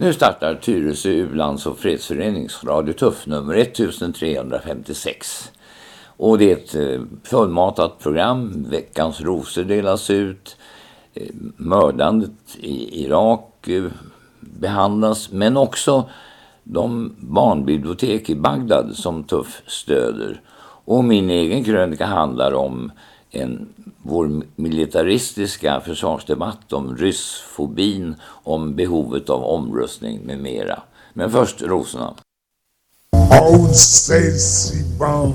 Nu startar Tyresö U-lands och fredsförenings Radio Tuff nummer 1356. Och det är ett eh, fullmatat program. Veckans rosor delas ut. Eh, mördandet i Irak eh, behandlas. Men också de barnbibliotek i Bagdad som Tuff stöder. Och min egen krönika handlar om en, vår militaristiska försvarsdebatt om ryssfobin, om behovet av omrustning med mera. Men först rosorna. Old Stacy Bond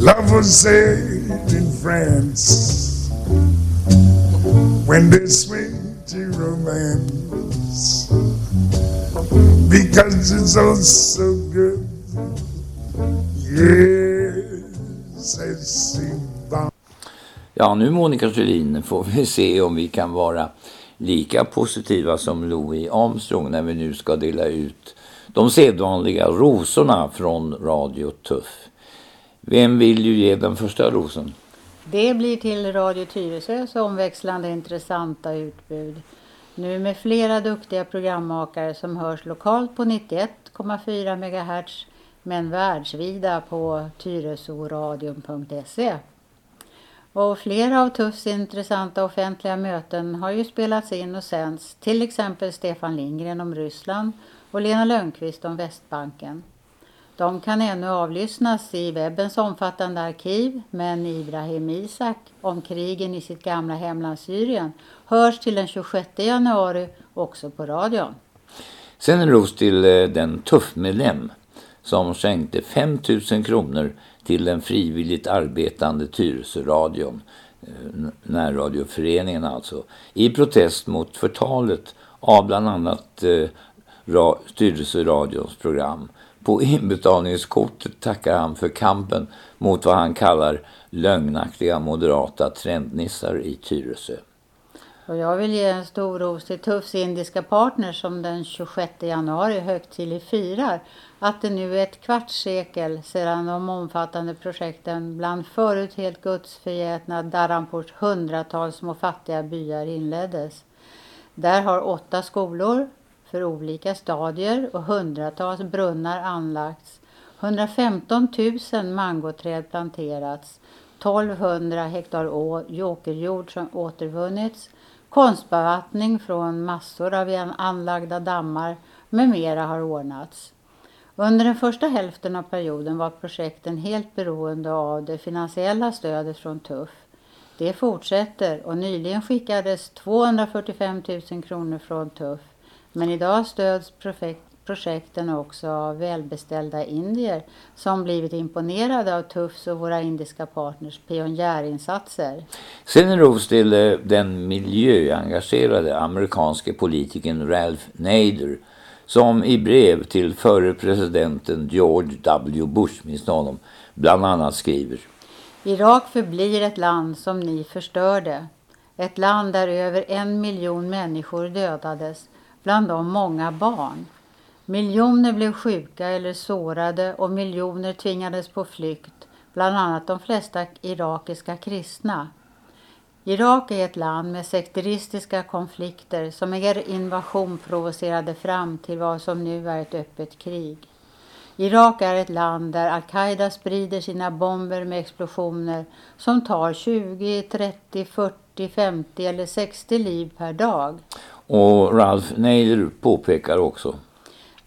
Lovers was said in France. When they swing to romance. Because it's all so good. Yeah. Ja, nu Monica Sjölin får vi se om vi kan vara lika positiva som Louis Armstrong när vi nu ska dela ut de sedvanliga rosorna från Radio Tuff. Vem vill ju ge den första rosen? Det blir till Radio Tyresös omväxlande intressanta utbud. Nu med flera duktiga programmakare som hörs lokalt på 91,4 MHz men världsvida på tyresoradion.se. Och flera av Tuffs intressanta offentliga möten har ju spelats in och sänds, till exempel Stefan Lindgren om Ryssland och Lena Lönnqvist om Västbanken. De kan ännu avlyssnas i webbens omfattande arkiv, men Ibrahim Isak om krigen i sitt gamla hemland Syrien hörs till den 26 januari också på radion. Sen en ros till den den tuffmedlem som skänkte 5 000 kronor till den frivilligt arbetande Tyresöradion, eh, närradioföreningen alltså, i protest mot förtalet av bland annat eh, Tyresöradions program. På inbetalningskortet tackar han för kampen mot vad han kallar lögnaktiga moderata trendnissar i Tyresö. Och jag vill ge en stor ros till Tuffs indiska partner som den 26 januari högtidligt firar att det nu är ett kvarts sekel sedan de omfattande projekten bland förut helt gudsförgätna Dharampurs hundratals små fattiga byar inleddes. Där har åtta skolor för olika stadier och hundratals brunnar anlagts. 115 000 mangoträd planterats, 1200 hektar åkerjord som återvunnits, konstbevattning från massor av anlagda dammar med mera har ordnats. Under den första hälften av perioden var projekten helt beroende av det finansiella stödet från TUFF. Det fortsätter och nyligen skickades 245 000 kronor från TUFF. Men idag stöds projekt, projekten också av välbeställda indier som blivit imponerade av TUFFs och våra indiska partners pionjärinsatser. Sen en ros till eh, den miljöengagerade amerikanske politikern Ralph Nader som i brev till förre presidenten George W. Bush, minns honom, bland annat skriver Irak förblir ett land som ni förstörde. Ett land där över en miljon människor dödades, bland dem många barn. Miljoner blev sjuka eller sårade och miljoner tvingades på flykt, bland annat de flesta irakiska kristna. Irak är ett land med sekteristiska konflikter som er invasion provocerade fram till vad som nu är ett öppet krig. Irak är ett land där al-Qaida sprider sina bomber med explosioner som tar 20, 30, 40, 50 eller 60 liv per dag. Och Ralph Nader påpekar också.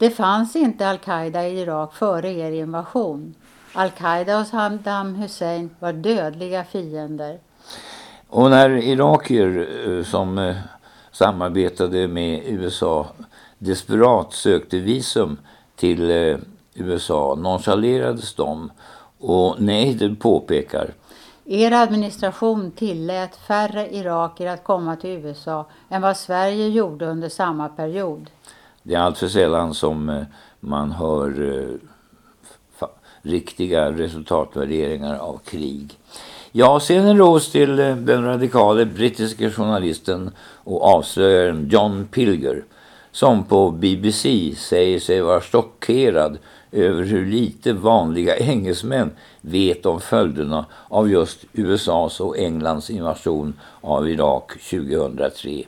Det fanns inte al-Qaida i Irak före er invasion. Al-Qaida och Saddam Hussein var dödliga fiender. Och när irakier eh, som eh, samarbetade med USA desperat sökte visum till eh, USA nonchalerades de och Neider påpekar Er administration tillät färre iraker att komma till USA än vad Sverige gjorde under samma period. Det är alltför sällan som eh, man hör eh, riktiga resultatvärderingar av krig. Ja, sen en ros till eh, den radikale brittiske journalisten och avslöjaren John Pilger som på BBC säger sig vara chockerad över hur lite vanliga engelsmän vet om följderna av just USAs och Englands invasion av Irak 2003.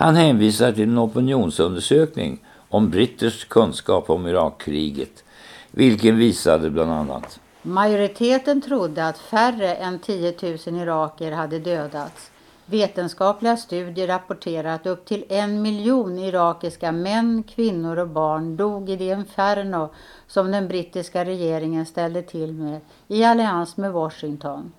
Han hänvisar till en opinionsundersökning om britters kunskap om Irakkriget, vilken visade bland annat Majoriteten trodde att färre än 10 000 iraker hade dödats. Vetenskapliga studier rapporterar att upp till en miljon irakiska män, kvinnor och barn dog i det inferno som den brittiska regeringen ställde till med i allians med Washington.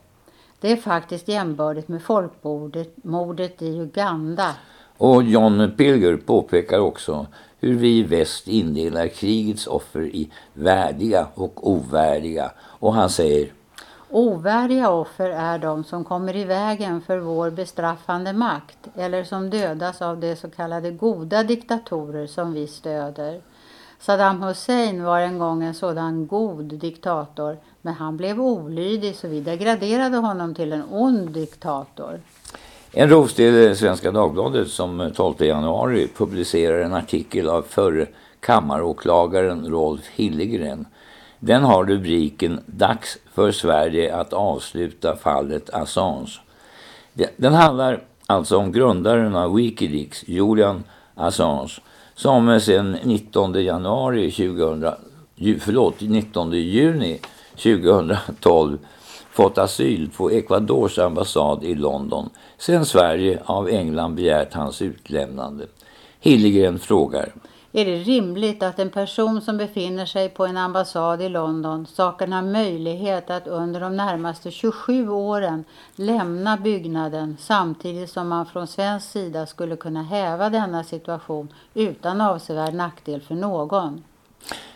Det är faktiskt jämbördigt med folkmordet i Uganda. Och John Pilger påpekar också hur vi i väst indelar krigets offer i värdiga och ovärdiga. Och han säger Ovärdiga offer är de som kommer i vägen för vår bestraffande makt eller som dödas av de så kallade goda diktatorer som vi stöder. Saddam Hussein var en gång en sådan god diktator men han blev olydig så vi degraderade honom till en ond diktator. En ros till Svenska Dagbladet som 12 januari publicerar en artikel av förre kammaråklagaren Rolf Hillegren. Den har rubriken Dags för Sverige att avsluta fallet Assange. Den handlar alltså om grundaren av Wikileaks, Julian Assange, som sedan 19 januari 2000, förlåt, 19 juni 2012 fått asyl på Ecuadors ambassad i London sedan Sverige av England begärt hans utlämnande. Hillegren frågar. Är det rimligt att en person som befinner sig på en ambassad i London saknar möjlighet att under de närmaste 27 åren lämna byggnaden samtidigt som man från svensk sida skulle kunna häva denna situation utan avsevärd nackdel för någon?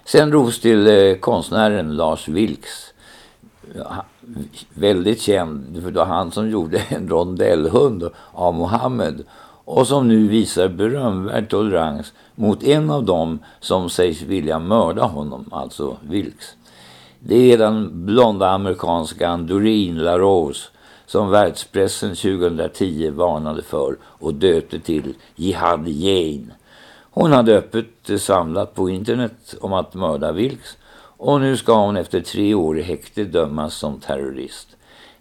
Sen ros till eh, konstnären Lars Vilks väldigt känd, för det var han som gjorde en rondellhund av Mohammed och som nu visar berömvärd tolerans mot en av dem som sägs vilja mörda honom, alltså Wilkes. Det är den blonda amerikanskan Doreen LaRose som världspressen 2010 varnade för och döpte till Jihad Jane. Hon hade öppet samlat på internet om att mörda Wilkes och nu ska hon efter tre år i häkte dömas som terrorist.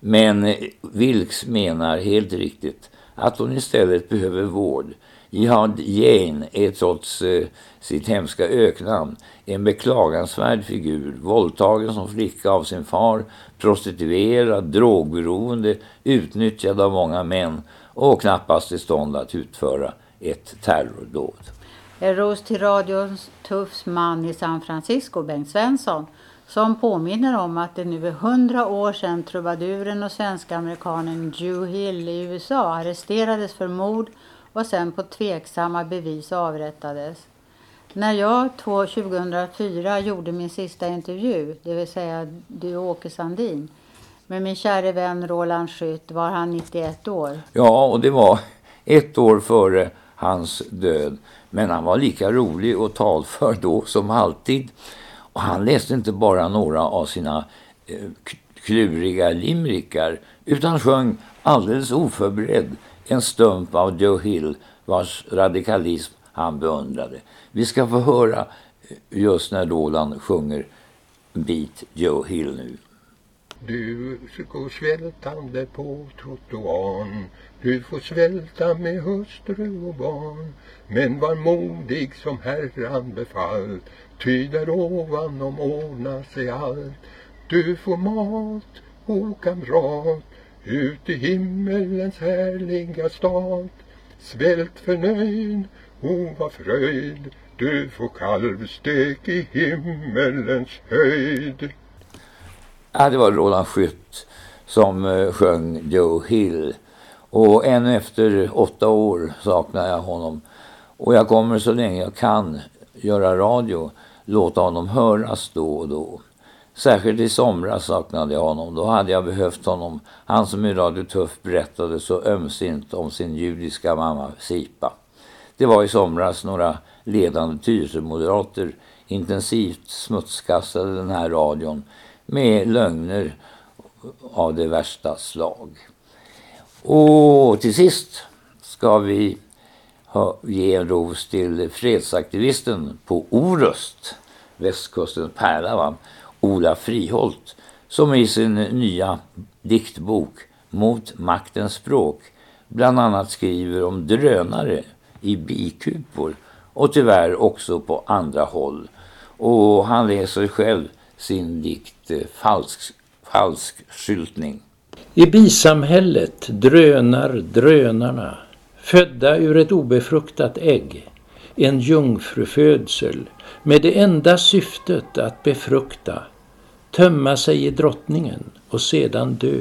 Men Wilks menar helt riktigt att hon istället behöver vård. Jihad Jane är trots eh, sitt hemska öknamn en beklagansvärd figur, våldtagen som flicka av sin far, prostituerad, drogberoende, utnyttjad av många män och knappast i stånd att utföra ett terrordåd. En ros till radions Tuffs man i San Francisco, Bengt Svensson, som påminner om att det nu är hundra år sedan trubaduren och svensk-amerikanen Joe Hill i USA arresterades för mord och sen på tveksamma bevis avrättades. När jag 2004 gjorde min sista intervju, det vill säga du Åke Sandin, med min käre vän Roland Skytt var han 91 år. Ja, och det var ett år före hans död. Men han var lika rolig och talför då som alltid. Och han läste inte bara några av sina eh, kluriga limrikar utan sjöng alldeles oförberedd en stump av Joe Hill vars radikalism han beundrade. Vi ska få höra eh, just när Roland sjunger bit Joe Hill nu. Du går svältande på trottoaren. Du får svälta med hustru och barn. Men var modig som Herran befallt Ty där ovanom ordnar sig allt. Du får mat och kamrat Ut i himmelens härliga stad. Svält förnöjd o vad fröjd Du får kalvstek i himmelens höjd. Ja, det var Roland Skytt som eh, sjöng Joe Hill. Och ännu efter åtta år saknar jag honom. Och jag kommer så länge jag kan göra radio låta honom höras då och då. Särskilt i somras saknade jag honom. Då hade jag behövt honom. Han som i Radio Tuff berättade så ömsint om sin judiska mamma Sipa. Det var i somras några ledande Tyresö-moderater intensivt smutskastade den här radion med lögner av det värsta slag. Och till sist ska vi ge en ros till fredsaktivisten på Orust, västkustens pärla, va? Ola Friholt, som i sin nya diktbok Mot maktens språk bland annat skriver om drönare i bikupor och tyvärr också på andra håll. Och han läser själv sin dikt eh, Falsk, falsk skyltning. I bisamhället drönar drönarna, födda ur ett obefruktat ägg, en jungfrufödsel med det enda syftet att befrukta, tömma sig i drottningen och sedan dö.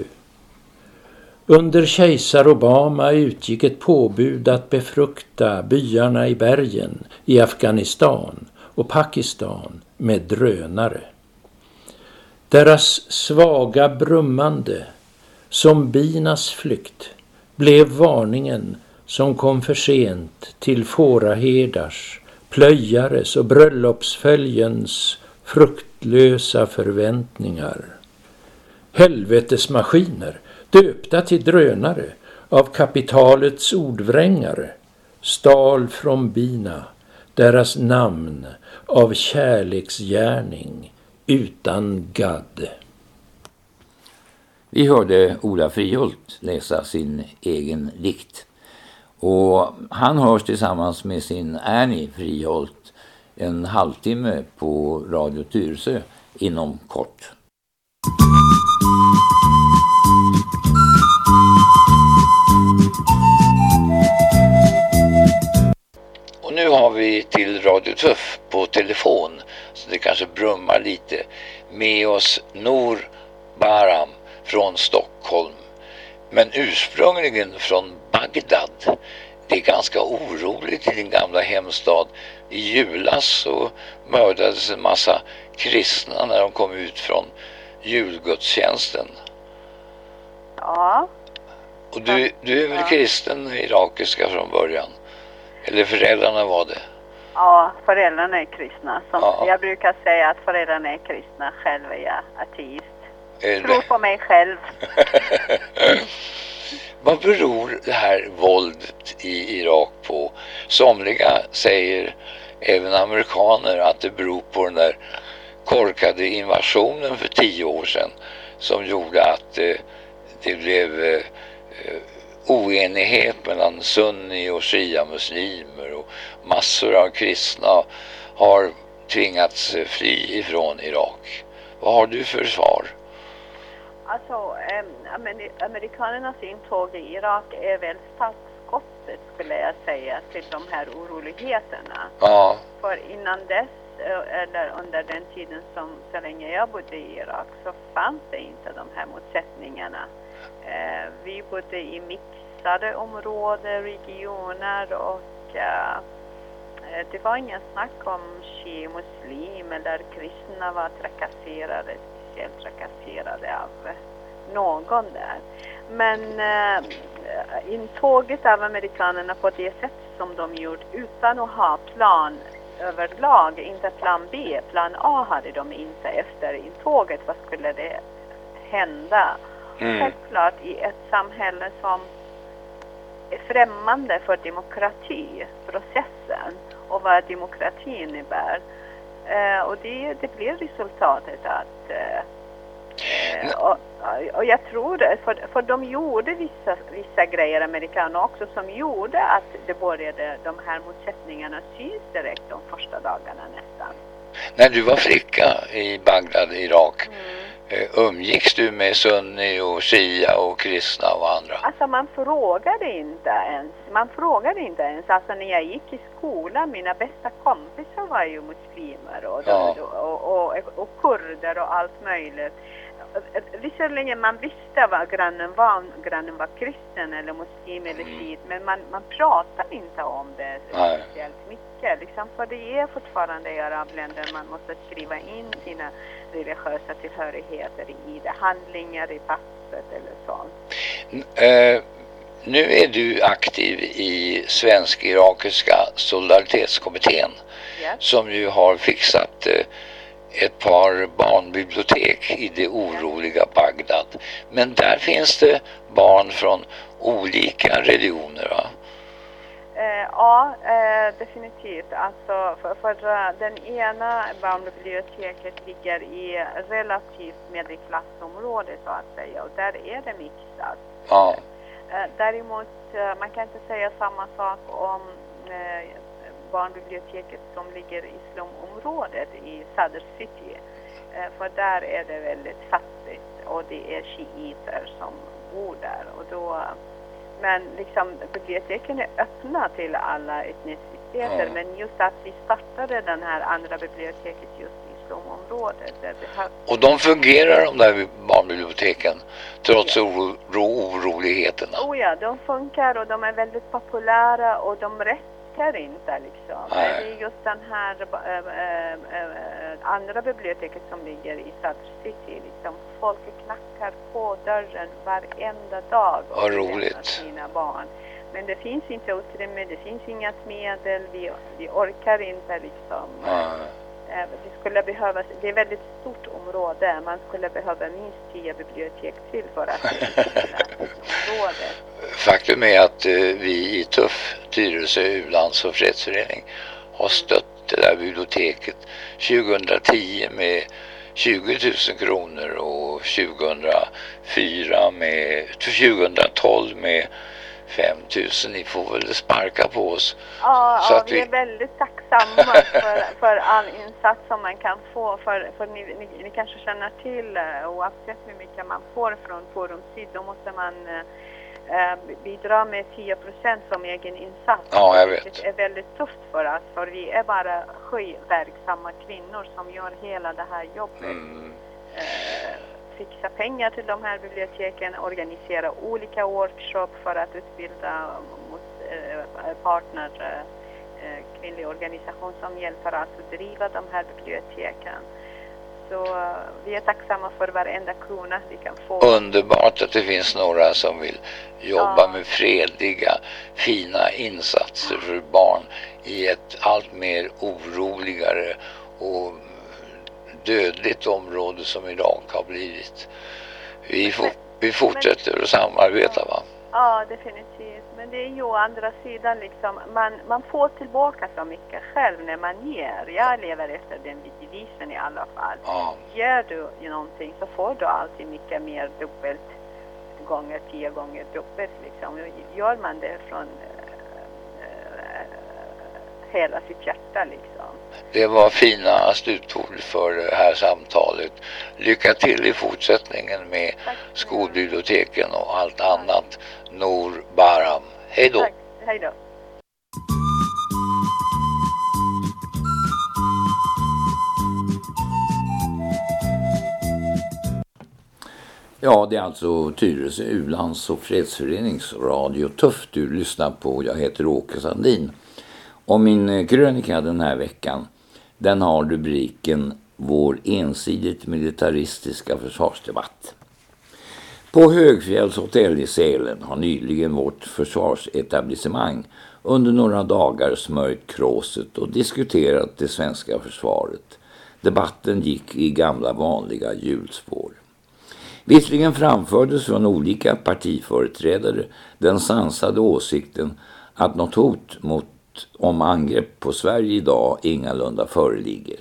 Under kejsar Obama utgick ett påbud att befrukta byarna i bergen i Afghanistan och Pakistan med drönare. Deras svaga brummande, som binas flykt, blev varningen som kom för sent till fåraherdars, plöjares och bröllopsföljens fruktlösa förväntningar. Helvetesmaskiner, döpta till drönare av kapitalets ordvrängare, stal från bina deras namn av kärleksgärning utan gadd. Vi hörde Ola Frihult läsa sin egen dikt. Och han hörs tillsammans med sin Ernie Frihult en halvtimme på Radio Tyresö inom kort. Till Radio Tuff på telefon, så det kanske brummar lite, med oss Nor Baram från Stockholm. Men ursprungligen från Bagdad. Det är ganska oroligt i din gamla hemstad. I julas så mördades en massa kristna när de kom ut från julgudstjänsten. Ja. Och du, du är väl kristen irakiska från början? Eller föräldrarna var det? Ja, föräldrarna är kristna. Som Ja. Jag brukar säga att föräldrarna är kristna, själv är jag ateist. Är Tror på mig själv. Vad beror det här våldet i Irak på? Somliga säger, även amerikaner, att det beror på den där korkade invasionen för tio år sedan som gjorde att eh, det blev eh, eh, oenighet mellan sunni och shia-muslimer och massor av kristna har tvingats eh, fly ifrån Irak. Vad har du för svar? Alltså, Ameri- amerikanernas intåg i Irak är väl startskottet skulle jag säga till de här oroligheterna. Ja, För innan dess, eh, eller under den tiden som så länge jag bodde i Irak, så fanns det inte de här motsättningarna. Eh, vi bodde i mixade områden, regioner och eh, eh, det var ingen snack om shi, muslim eller kristna var trakasserade, speciellt trakasserade av någon där. Men eh, intåget av amerikanerna på det sätt som de gjort utan att ha plan överlag, inte plan B, plan A hade de inte efter intåget. Vad skulle det hända? Mm. Självklart i ett samhälle som är främmande för demokratiprocessen och vad demokrati innebär. Eh, och det, det blir resultatet att eh, eh, och, och jag tror, för, för de gjorde vissa, vissa grejer, amerikanerna också, som gjorde att det började, de här motsättningarna syns direkt de första dagarna nästan. När du var flicka i Bagdad, Irak, eh, umgicks du med sunni och shia och kristna och andra? Alltså man frågade inte ens. Man frågade inte ens. Alltså när jag gick i skolan, mina bästa kompisar var ju muslimer och, Ja. och, och, och, och kurder och allt möjligt. Visserligen man visste vad grannen var, om grannen var kristen eller muslim eller Mm. shiit, men man, man pratar inte om det speciellt mycket. Liksom, för det är fortfarande i arabländer man måste skriva in sina religiösa tillhörigheter i det, handlingar i passet eller sånt. Eh, nu är du aktiv i Svensk-Irakiska solidaritetskommittén Ja. som ju har fixat eh, ett par barnbibliotek i det oroliga Bagdad. Men där finns det barn från olika religioner va? Eh, ja, eh, definitivt. Alltså, för, för den ena barnbiblioteket ligger i relativt medelklassområde så att säga och där är det mixat. Ja. Eh, däremot, man kan inte säga samma sak om barnbiblioteket som ligger i slumområdet i Sadr City. Eh, för där är det väldigt fattigt och det är shiiter som bor där. Och då, men liksom biblioteken är öppna till alla etniciteter. Ja. Men just att vi startade den här andra biblioteket just i slumområdet. Där Och de fungerar de där barnbiblioteken trots oro, oroligheterna. oh ja, de funkar och de är väldigt populära och de räcker inte liksom. Nej. Det är just den här äh, äh, äh, andra biblioteket som ligger i Sadr City. Liksom, folk knackar på dörren varenda dag Vad roligt. sina barn. Men det finns inte utrymme, det finns inget medel, vi, vi orkar inte liksom. Ja. Eh, det skulle behövas, det är ett väldigt stort område, man skulle behöva minst tio bibliotek till för att området. Faktum är att eh, vi i TUFF, Tyresö u-lands och fredsförening, har stött det där biblioteket 2010 med 20 000 kronor och 2004 med 2012 med 5 000. Ni får väl sparka på oss. Ja, Så ja att vi är väldigt tacksamma för, för all insats som man kan få. För, för ni, ni, ni kanske känner till, eh, oavsett hur mycket man får från Forum Syd, då måste man eh, eh, bidra med 10 procent som egen insats. Ja, jag vet. Det är väldigt tufft för oss, för vi är bara sju verksamma kvinnor som gör hela det här jobbet. Mm. eh, fixa pengar till de här biblioteken, organisera olika workshop för att utbilda mot eh, partner, eh, eh, kvinnlig organisation som hjälper oss att driva de här biblioteken. Så eh, vi är tacksamma för varenda krona vi kan få. Underbart att det finns några som vill jobba Ja. med fredliga, fina insatser för barn i ett allt mer oroligare och dödligt område som Irak har blivit. Vi, for, vi fortsätter att samarbeta va? Ja, definitivt. Men det är ju å andra sidan liksom, man, man får tillbaka så mycket själv när man ger. Jag lever efter den devisen i alla fall. Ja. Ger du någonting så får du alltid mycket mer dubbelt gånger, tio gånger dubbelt liksom. Gör man det från hela sitt hjärta liksom. Det var fina slutord för det här samtalet. Lycka till i fortsättningen med Tack. skolbiblioteken och allt annat. Nor Baram. Hej då! Tack. Hej då. Ja, det är alltså Tyresö u-lands och fredsförenings Radio Tuff du lyssnar på. Jag heter Åke Sandin. Och min eh, krönika den här veckan, den har rubriken Vår ensidigt militaristiska försvarsdebatt. På Högfjälls hotell i Sälen har nyligen vårt försvarsetablissemang under några dagar smörjt kråset och diskuterat det svenska försvaret. Debatten gick i gamla vanliga hjulspår. Visserligen framfördes från olika partiföreträdare den sansade åsikten att något hot mot om angrepp på Sverige idag ingalunda föreligger.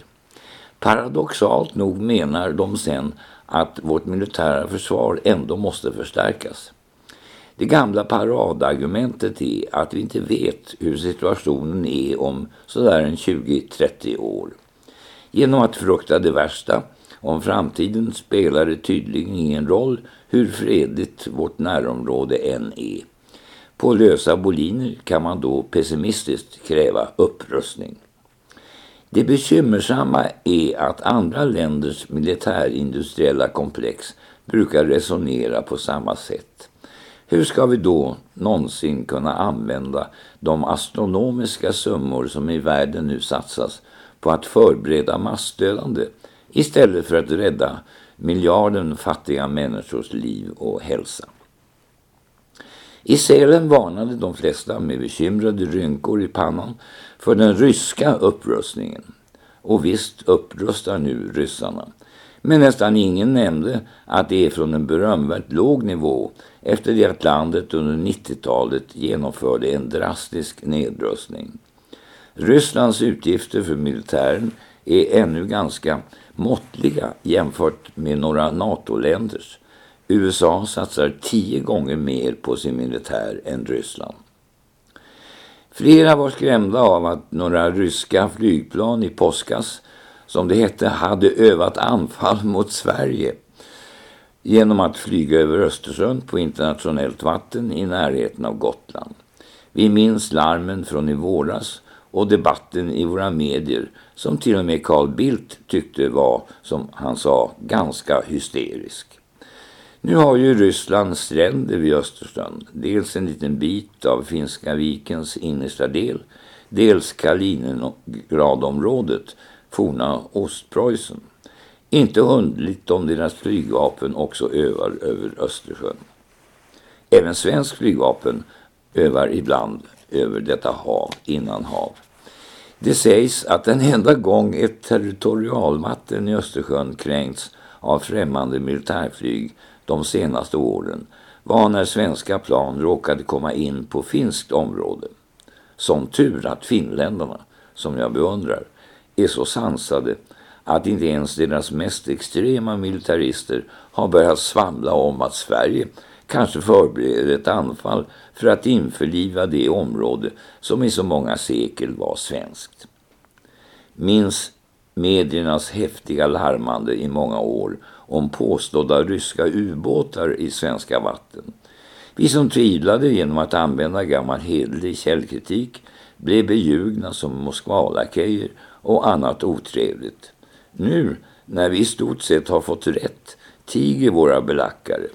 Paradoxalt nog menar de sen att vårt militära försvar ändå måste förstärkas. Det gamla paradargumentet är att vi inte vet hur situationen är om sådär en 20-30 år. Genom att frukta det värsta om framtiden spelar det tydligen ingen roll hur fredligt vårt närområde än är. På lösa boliner kan man då pessimistiskt kräva upprustning. Det bekymmersamma är att andra länders militärindustriella komplex brukar resonera på samma sätt. Hur ska vi då någonsin kunna använda de astronomiska summor som i världen nu satsas på att förbereda massdödande istället för att rädda miljarden fattiga människors liv och hälsa? I Sälen varnade de flesta med bekymrade rynkor i pannan för den ryska upprustningen. Och visst upprustar nu ryssarna. Men nästan ingen nämnde att det är från en berömvärt låg nivå efter det att landet under 90-talet genomförde en drastisk nedrustning. Rysslands utgifter för militären är ännu ganska måttliga jämfört med några NATO-länders. USA satsar tio gånger mer på sin militär än Ryssland. Flera var skrämda av att några ryska flygplan i påskas, som det hette, hade övat anfall mot Sverige genom att flyga över Östersjön på internationellt vatten i närheten av Gotland. Vi minns larmen från i våras och debatten i våra medier som till och med Carl Bildt tyckte var, som han sa, ganska hysterisk. Nu har ju Ryssland stränder vid Östersjön. Dels en liten bit av Finska vikens innersta del. Dels Kaliningradområdet, forna Ostpreussen. Inte underligt om deras flygvapen också övar över Östersjön. Även svensk flygvapen övar ibland över detta hav, innan hav. Det sägs att den enda gång ett territorialvatten i Östersjön kränkts av främmande militärflyg de senaste åren var när svenska plan råkade komma in på finskt område. Som tur att finländarna, som jag beundrar, är så sansade att inte ens deras mest extrema militarister har börjat svamla om att Sverige kanske förbereder ett anfall för att införliva det område som i så många sekel var svenskt. Minns mediernas häftiga larmande i många år om påstådda ryska ubåtar i svenska vatten. Vi som tvivlade genom att använda gammal hedlig källkritik blev beljugna som Moskvalakejer och annat otrevligt. Nu, när vi i stort sett har fått rätt, tiger våra belackare.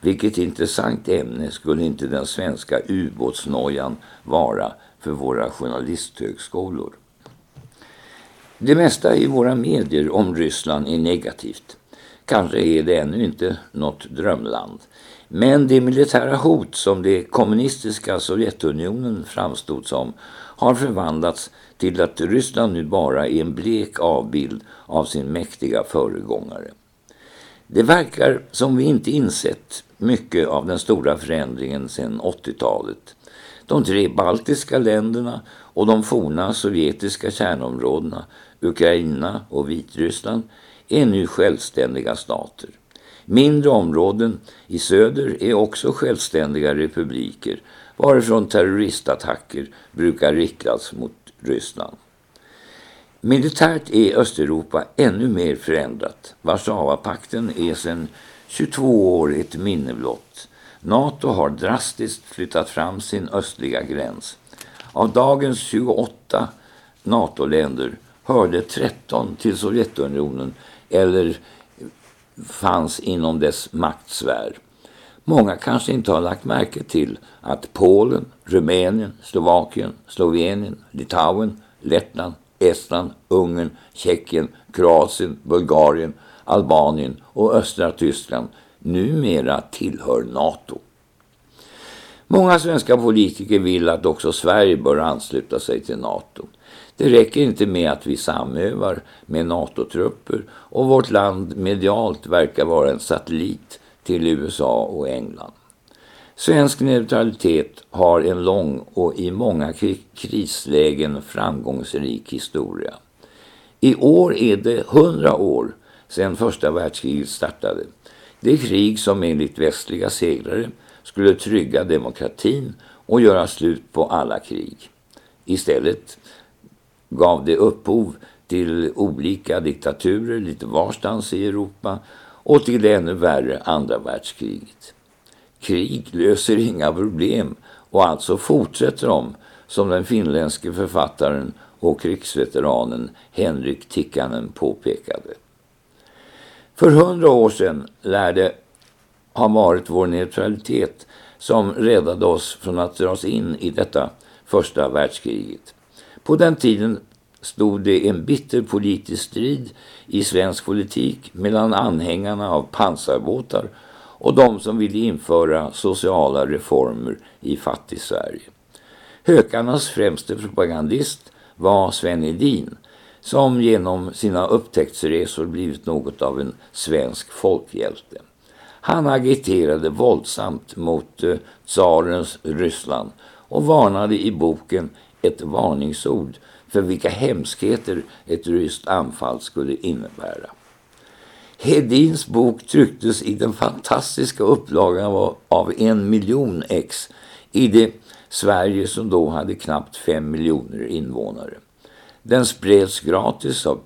Vilket intressant ämne skulle inte den svenska ubåtsnojan vara för våra journalisthögskolor. Det mesta i våra medier om Ryssland är negativt. Kanske är det ännu inte något drömland. Men det militära hot som det kommunistiska Sovjetunionen framstod som har förvandlats till att Ryssland nu bara är en blek avbild av sin mäktiga föregångare. Det verkar som vi inte insett mycket av den stora förändringen sedan 80-talet. De tre baltiska länderna och de forna sovjetiska kärnområdena, Ukraina och Vitryssland, är nu självständiga stater. Mindre områden i söder är också självständiga republiker varifrån terroristattacker brukar riktas mot Ryssland. Militärt är Östeuropa ännu mer förändrat. Warszawapakten är sedan 22 år ett minne blott. NATO har drastiskt flyttat fram sin östliga gräns. Av dagens 28 NATO-länder hörde 13 till Sovjetunionen eller fanns inom dess maktsfär. Många kanske inte har lagt märke till att Polen, Rumänien, Slovakien, Slovenien, Litauen, Lettland, Estland, Ungern, Tjeckien, Kroatien, Bulgarien, Albanien och östra Tyskland numera tillhör NATO. Många svenska politiker vill att också Sverige bör ansluta sig till NATO. Det räcker inte med att vi samövar med NATO-trupper och vårt land medialt verkar vara en satellit till USA och England. Svensk neutralitet har en lång och i många krislägen framgångsrik historia. I år är det hundra år sedan första världskriget startade. Det krig som enligt västliga segrare skulle trygga demokratin och göra slut på alla krig. Istället gav det upphov till olika diktaturer lite varstans i Europa och till det ännu värre andra världskriget. Krig löser inga problem och alltså fortsätter de som den finländske författaren och krigsveteranen Henrik Tikkanen påpekade. För hundra år sedan lär det ha varit vår neutralitet som räddade oss från att dras in i detta första världskriget. På den tiden stod det en bitter politisk strid i svensk politik mellan anhängarna av pansarbåtar och de som ville införa sociala reformer i fattig Sverige. Hökarnas främste propagandist var Sven Edin som genom sina upptäcktsresor blivit något av en svensk folkhjälte. Han agiterade våldsamt mot eh, tsarens Ryssland och varnade i boken ett varningsord för vilka hemskheter ett ryskt anfall skulle innebära. Hedins bok trycktes i den fantastiska upplagan av, en miljon ex i det Sverige som då hade knappt fem miljoner invånare. Den spreds gratis av,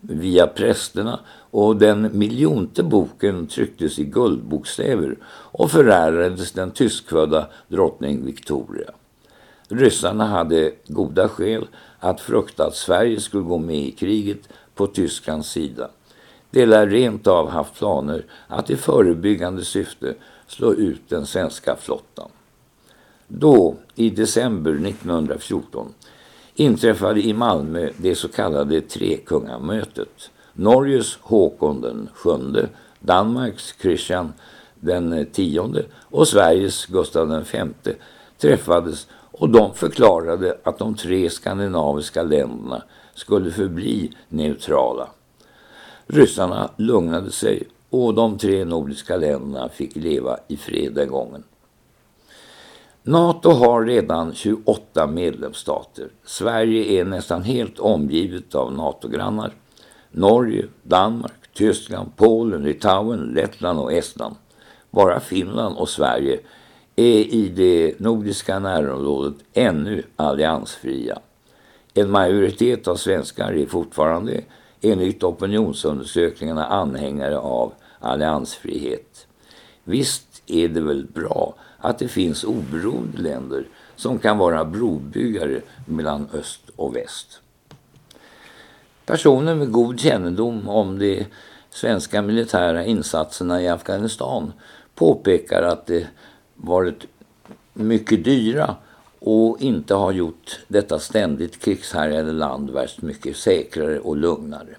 via prästerna och den miljonte boken trycktes i guldbokstäver och förärades den tyskfödda drottning Victoria. Ryssarna hade goda skäl att frukta att Sverige skulle gå med i kriget på Tysklands sida. De lär rent av haft planer att i förebyggande syfte slå ut den svenska flottan. Då, i december 1914, inträffade i Malmö det så kallade Trekungamötet. Norges Håkon den sjunde, Danmarks Christian den tionde och Sveriges Gustav den femte träffades och de förklarade att de tre skandinaviska länderna skulle förbli neutrala. Ryssarna lugnade sig och de tre nordiska länderna fick leva i fred den gången. NATO har redan 28 medlemsstater. Sverige är nästan helt omgivet av NATO-grannar. Norge, Danmark, Tyskland, Polen, Litauen, Lettland och Estland. Bara Finland och Sverige är i det nordiska närområdet ännu alliansfria. En majoritet av svenskar är fortfarande enligt opinionsundersökningarna anhängare av alliansfrihet. Visst är det väl bra att det finns oberoende länder som kan vara brobyggare mellan öst och väst. Personer med god kännedom om de svenska militära insatserna i Afghanistan påpekar att det varit mycket dyra och inte har gjort detta ständigt krigshärjade land värst mycket säkrare och lugnare.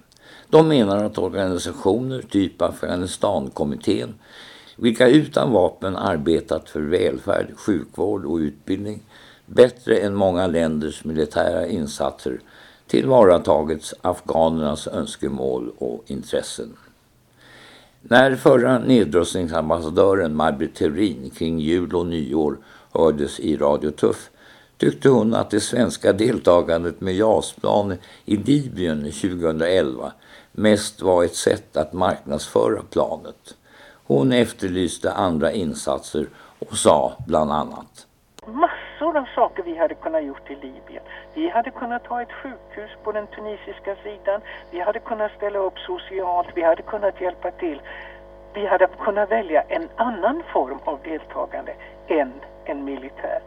De menar att organisationer typ Afghanistankommittén, vilka utan vapen arbetat för välfärd, sjukvård och utbildning, bättre än många länders militära insatser tillvaratagits afghanernas önskemål och intressen. När förra nedrustningsambassadören Maj-Britt Theorin kring jul och nyår hördes i Radio Tuff tyckte hon att det svenska deltagandet med JAS-plan i Libyen 2011 mest var ett sätt att marknadsföra planet. Hon efterlyste andra insatser och sa bland annat massor av saker vi hade kunnat gjort i Libyen. Vi hade kunnat ha ett sjukhus på den tunisiska sidan. Vi hade kunnat ställa upp socialt. Vi hade kunnat hjälpa till. Vi hade kunnat välja en annan form av deltagande än en militär.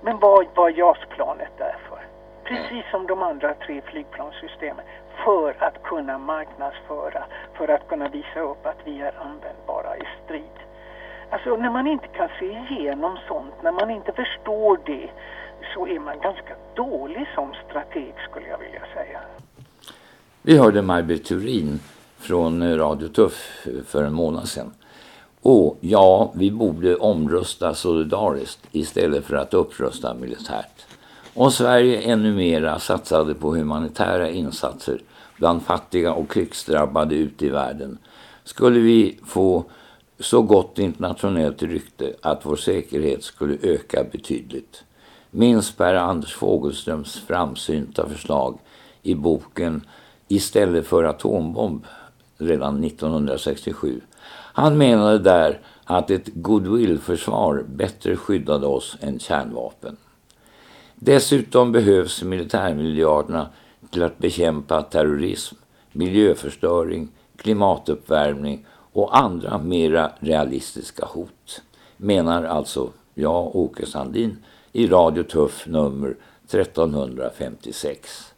Men vad var JAS-planet där för? Precis som de andra tre flygplanssystemen. För att kunna marknadsföra, för att kunna visa upp att vi är användbara i strid. Alltså när man inte kan se igenom sånt, när man inte förstår det, så är man ganska dålig som strateg skulle jag vilja säga. Vi hörde Maj-Britt Turin från Radio Tuff för en månad sedan. Och ja, vi borde omrösta solidariskt istället för att upprusta militärt. Om Sverige ännu mera satsade på humanitära insatser bland fattiga och krigsdrabbade ute i världen skulle vi få så gott internationellt rykte att vår säkerhet skulle öka betydligt. Minns Per Anders Fogelströms framsynta förslag i boken Istället för atombomb redan 1967. Han menade där att ett goodwill-försvar bättre skyddade oss än kärnvapen. Dessutom behövs militärmiljarderna till att bekämpa terrorism, miljöförstöring, klimatuppvärmning och andra mera realistiska hot. Menar alltså jag, Åke Sandin, i Radio Tuff nummer 1356.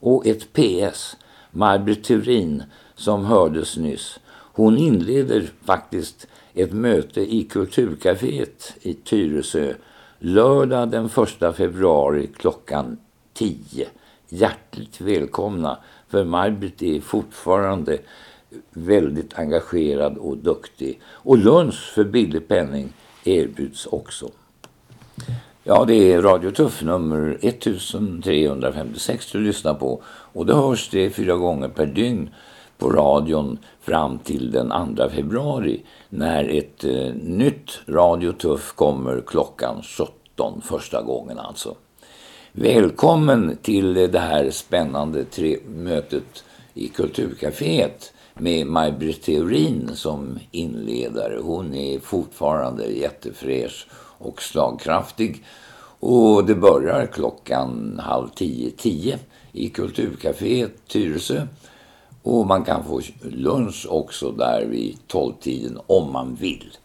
Och ett PS, Maj-Britt Turin, som hördes nyss, hon inleder faktiskt ett möte i Kulturcaféet i Tyresö lördag den 1 februari klockan 10. Hjärtligt välkomna, för Maj-Britt är fortfarande väldigt engagerad och duktig. Och lunch för billig penning erbjuds också. Ja, det är Radio Tuff nummer 1356 du lyssnar på. Och det hörs det fyra gånger per dygn på radion fram till den 2 februari när ett eh, nytt Radio Tuff kommer klockan 17 första gången alltså. Välkommen till det här spännande tre mötet i Kulturcaféet med Maj-Britt Theorin som inledare. Hon är fortfarande jättefräsch och slagkraftig Och det börjar klockan halv tio, tio i Kulturcaféet Tyresö. Och man kan få lunch också där vid tolvtiden om man vill.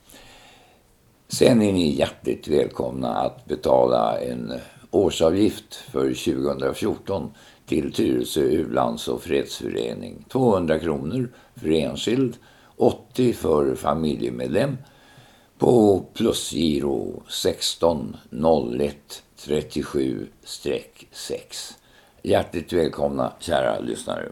Sen är ni hjärtligt välkomna att betala en årsavgift för 2014 till Tyresö u-lands och fredsförening. 200 kronor för enskild, 80 för familjemedlem på plusgiro 1601 37-6. Hjärtligt välkomna kära lyssnare.